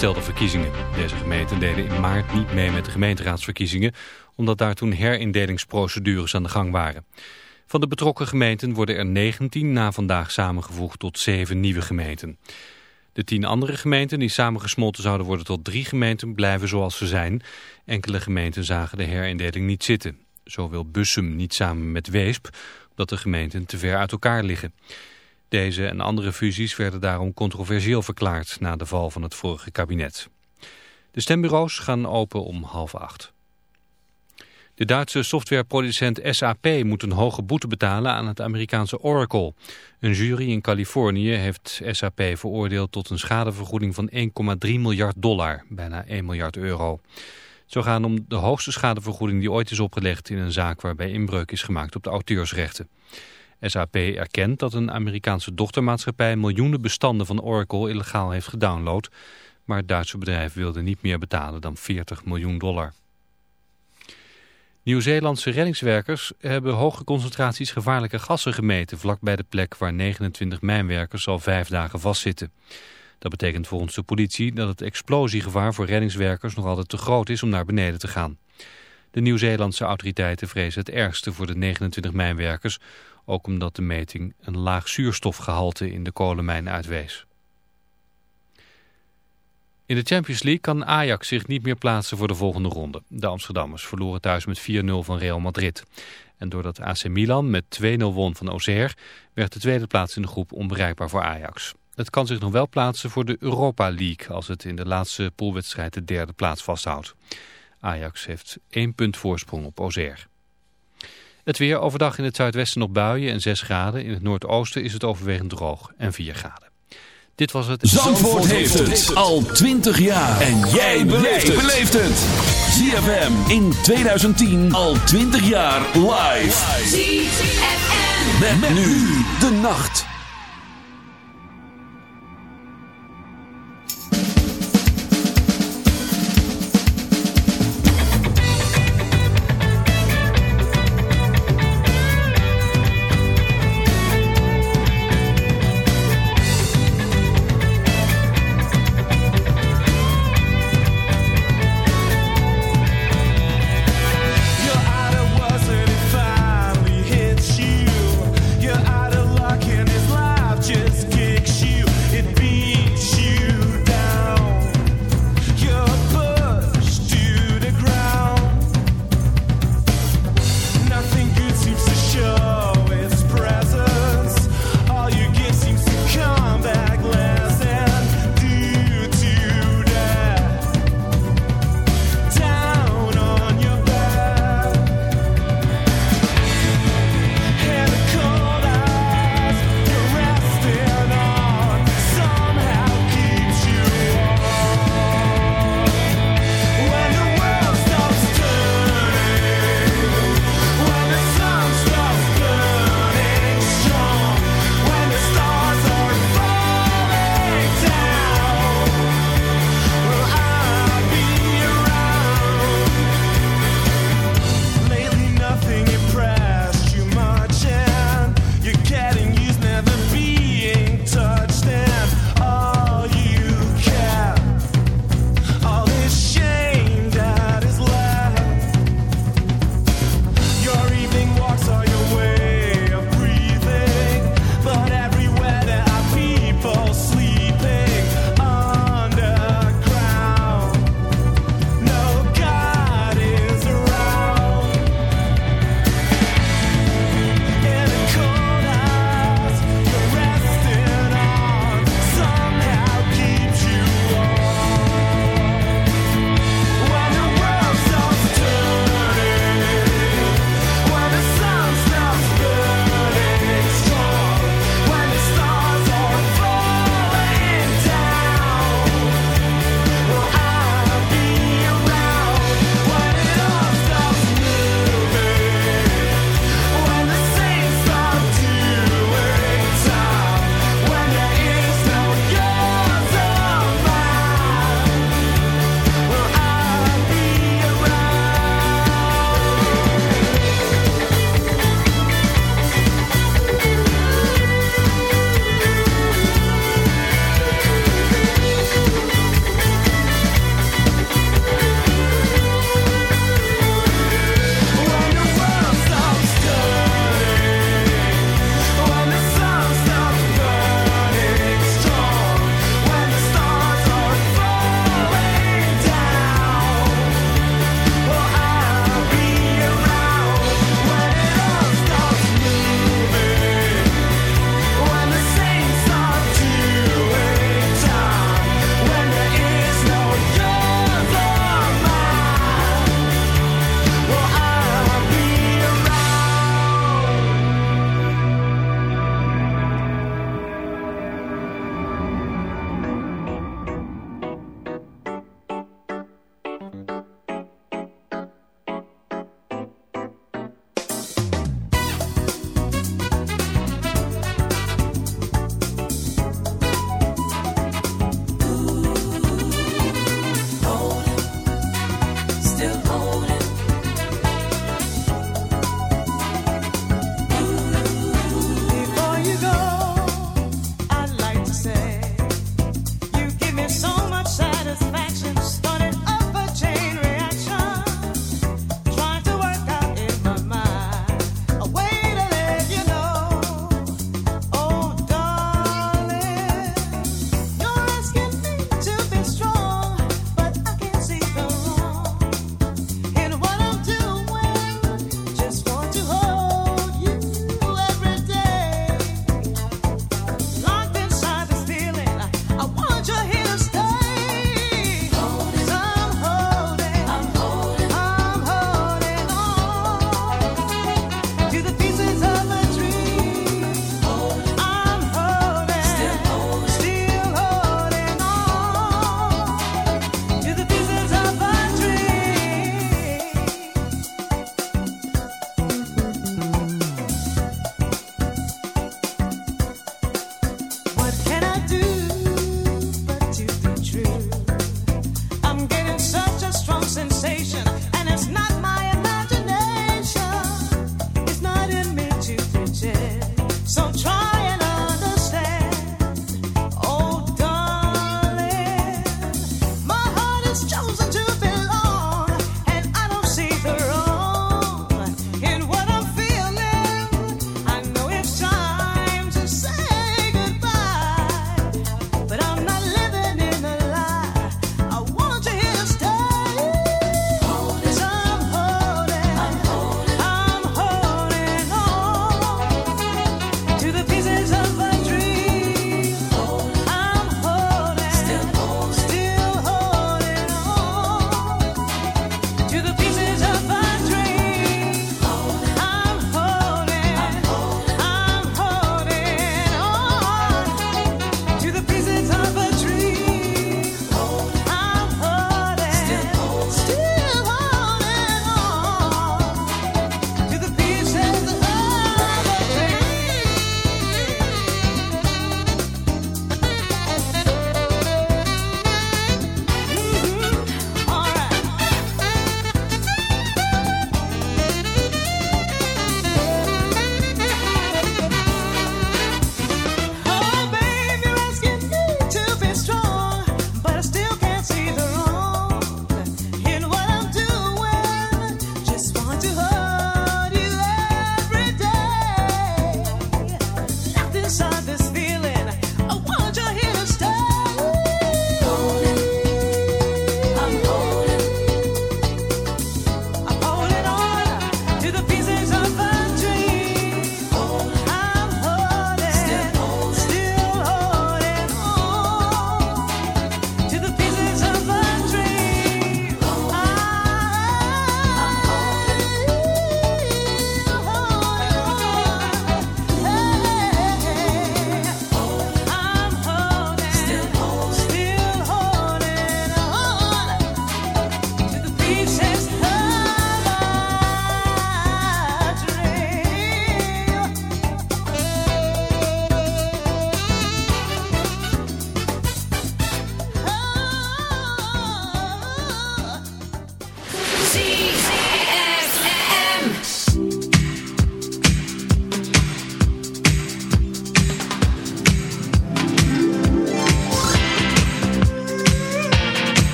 stelde verkiezingen. Deze gemeenten deden in maart niet mee met de gemeenteraadsverkiezingen... omdat daar toen herindelingsprocedures aan de gang waren. Van de betrokken gemeenten worden er 19 na vandaag samengevoegd tot 7 nieuwe gemeenten. De 10 andere gemeenten die samengesmolten zouden worden tot drie gemeenten blijven zoals ze zijn. Enkele gemeenten zagen de herindeling niet zitten. Zo wil Bussum niet samen met Weesp, omdat de gemeenten te ver uit elkaar liggen. Deze en andere fusies werden daarom controversieel verklaard na de val van het vorige kabinet. De stembureaus gaan open om half acht. De Duitse softwareproducent SAP moet een hoge boete betalen aan het Amerikaanse Oracle. Een jury in Californië heeft SAP veroordeeld tot een schadevergoeding van 1,3 miljard dollar, bijna 1 miljard euro. Zou gaan om de hoogste schadevergoeding die ooit is opgelegd in een zaak waarbij inbreuk is gemaakt op de auteursrechten. SAP erkent dat een Amerikaanse dochtermaatschappij miljoenen bestanden van Oracle illegaal heeft gedownload, maar het Duitse bedrijf wilde niet meer betalen dan 40 miljoen dollar. Nieuw-Zeelandse reddingswerkers hebben hoge concentraties gevaarlijke gassen gemeten vlakbij de plek waar 29 mijnwerkers al vijf dagen vastzitten. Dat betekent volgens de politie dat het explosiegevaar voor reddingswerkers nog altijd te groot is om naar beneden te gaan. De Nieuw-Zeelandse autoriteiten vrezen het ergste voor de 29 mijnwerkers, ook omdat de meting een laag zuurstofgehalte in de kolenmijn uitwees. In de Champions League kan Ajax zich niet meer plaatsen voor de volgende ronde. De Amsterdammers verloren thuis met 4-0 van Real Madrid. En doordat AC Milan met 2-0 won van Auxerre... werd de tweede plaats in de groep onbereikbaar voor Ajax. Het kan zich nog wel plaatsen voor de Europa League... als het in de laatste poolwedstrijd de derde plaats vasthoudt. Ajax heeft één punt voorsprong op Auxerre. Het weer overdag in het zuidwesten nog buien en 6 graden. In het noordoosten is het overwegend droog en 4 graden. Dit was het... Zandvoort, heeft het al 20 jaar. En jij beleeft het. ZFM in 2010 al 20 jaar live. ZFM. Met, nu de nacht.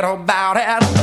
Forget about it.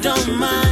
don't mind.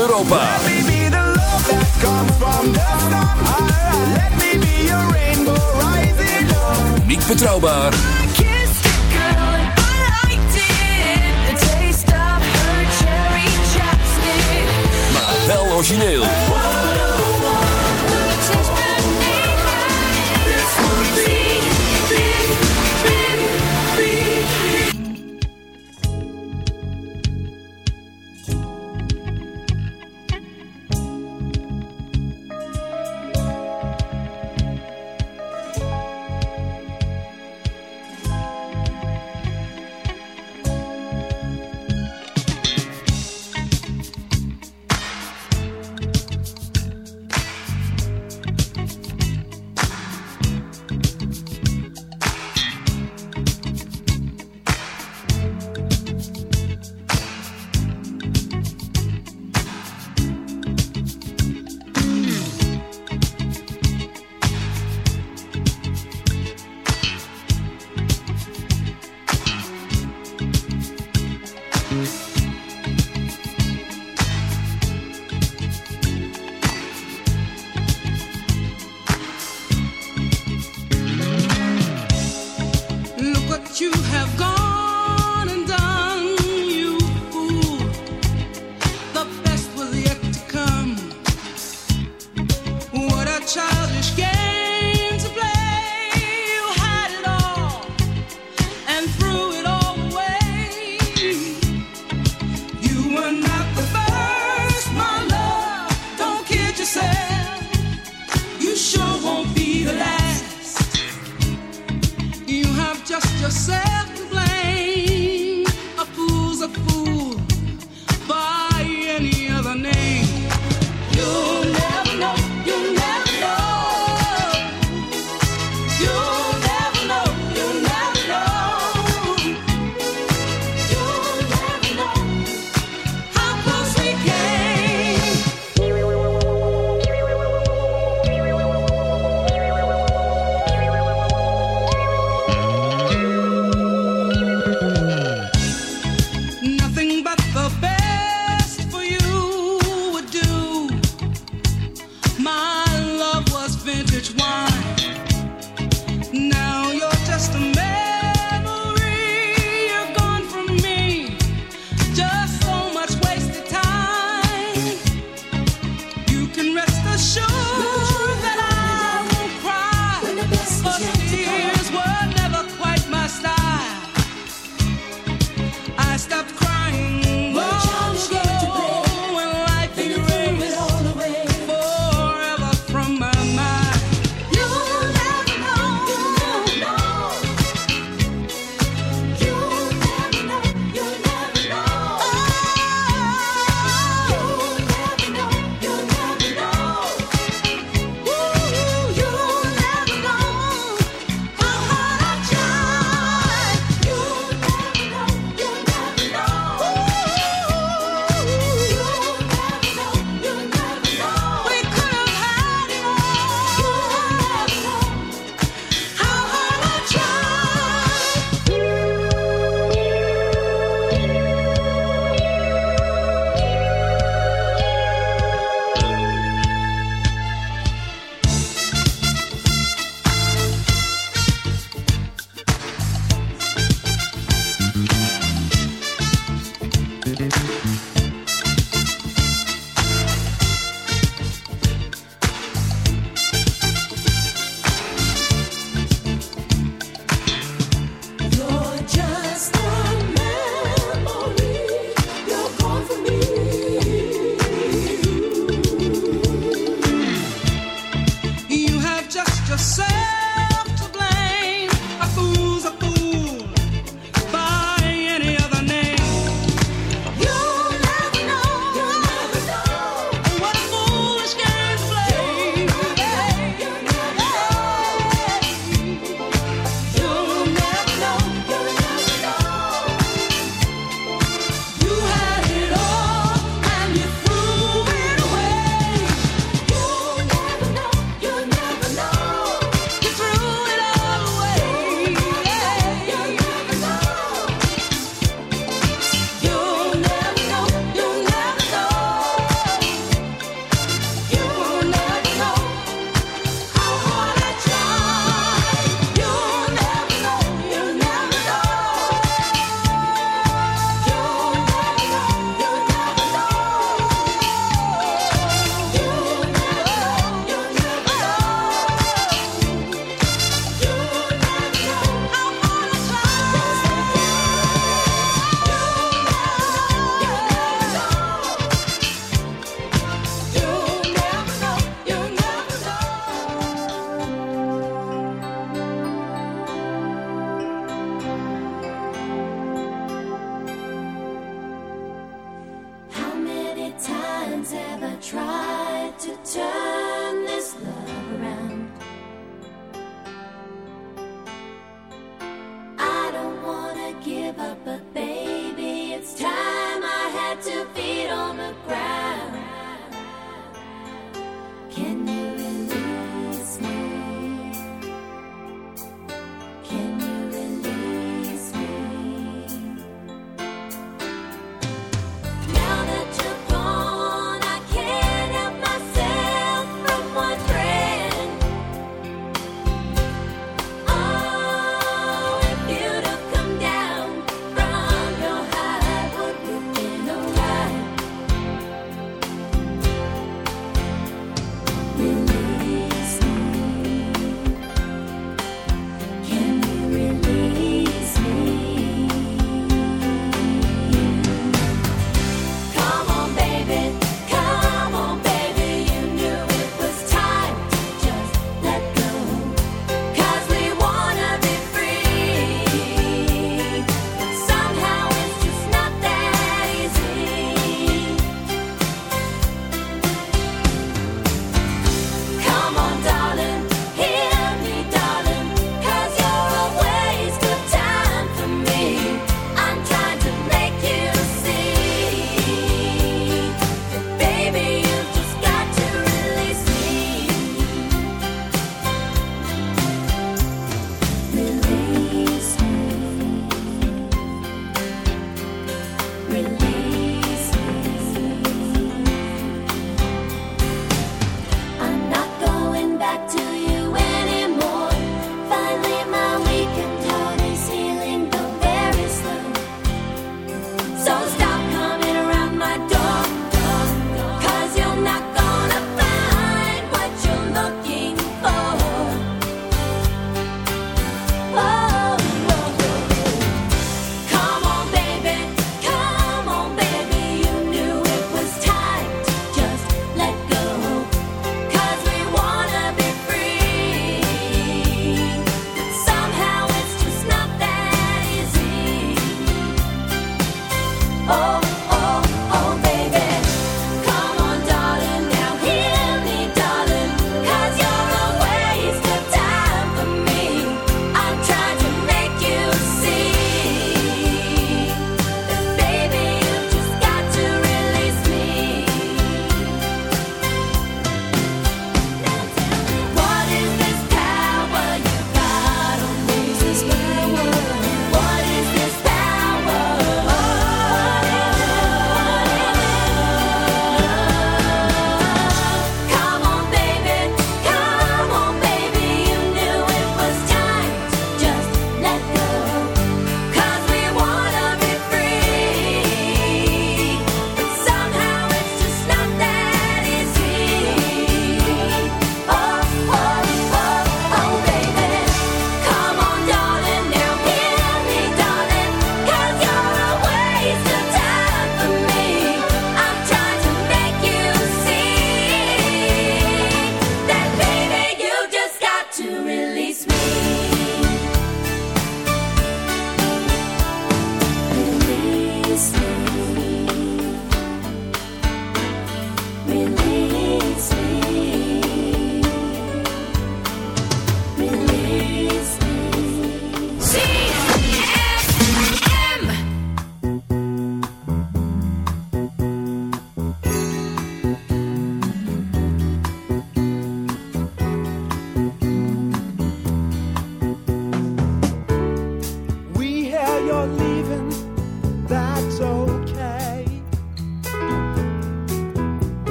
Europa. Niet betrouwbaar. Maar wel origineel. just yourself to blame. tried to turn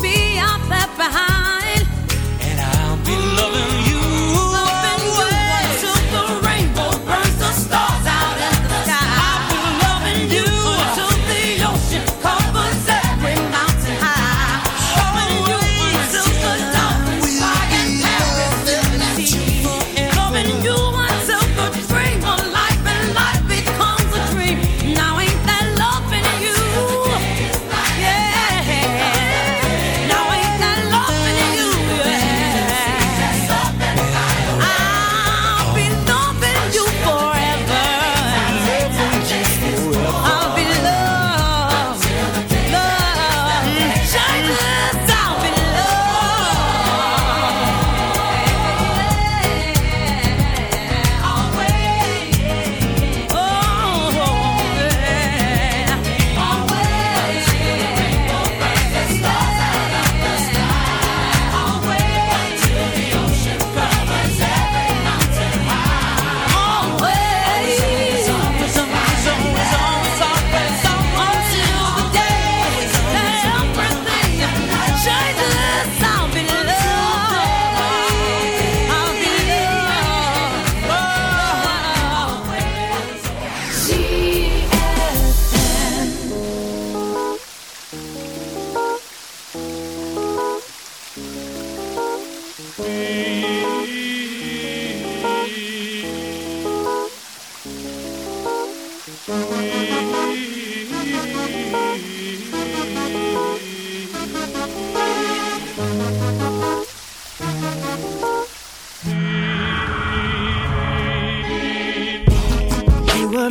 be off that behind.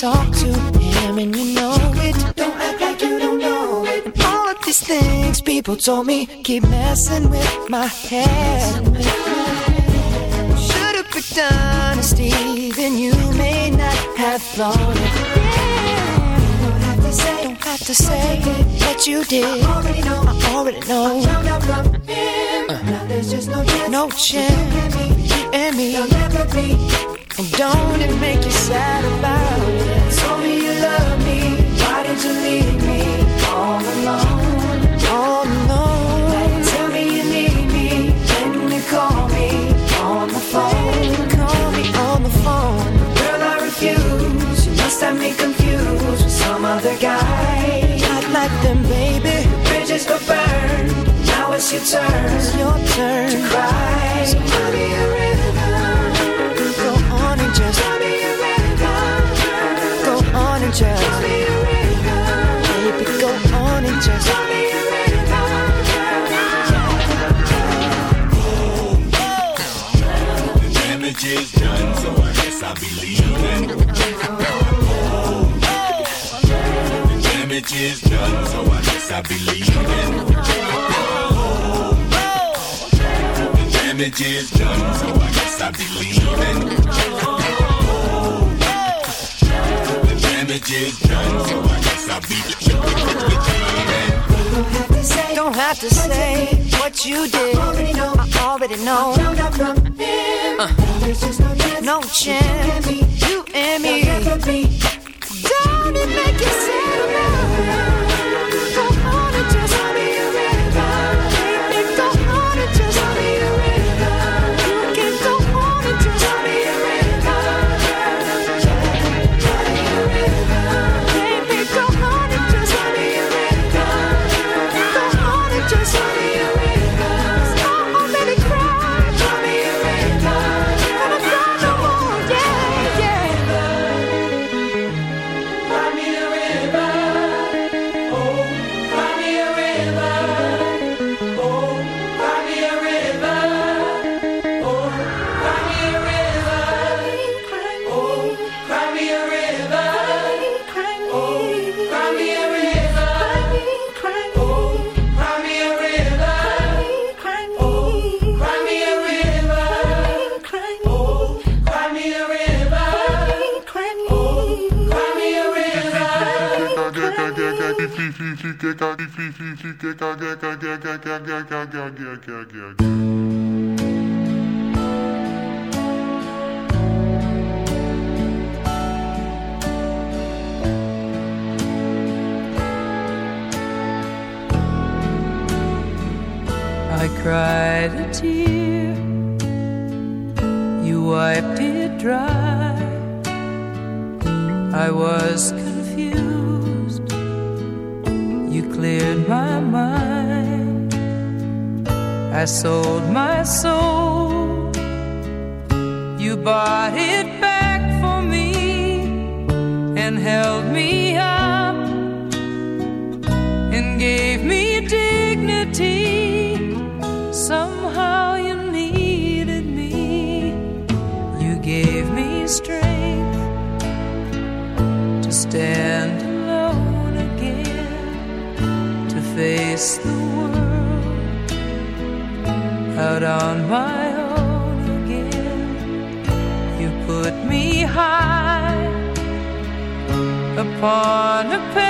Talk to him and you know it. Don't act like you don't know it. And all of these things people told me keep messing with my head. Should've picked honesty, then you may not have thought it. Don't have to say, don't have to say what you did. I already know. I already know. Found out from him. Uh-huh. Now there's just no chance. No chance. You and me. They'll never be. And don't it make you sad about other guy. Not like them, baby. Bridges go burn. Now it's your turn It's your turn. to cry. So so I guess I'll be leaving. The damage is done, so I guess I'll be leaving. The damage is done, so I guess I'll be leaving. Don't have to say what you did. Already know. I already know. Just no chance. No chance. You and me. They'll never. Don't it make you sad I cried a tear, you wiped it dry. I was sold my soul, upon a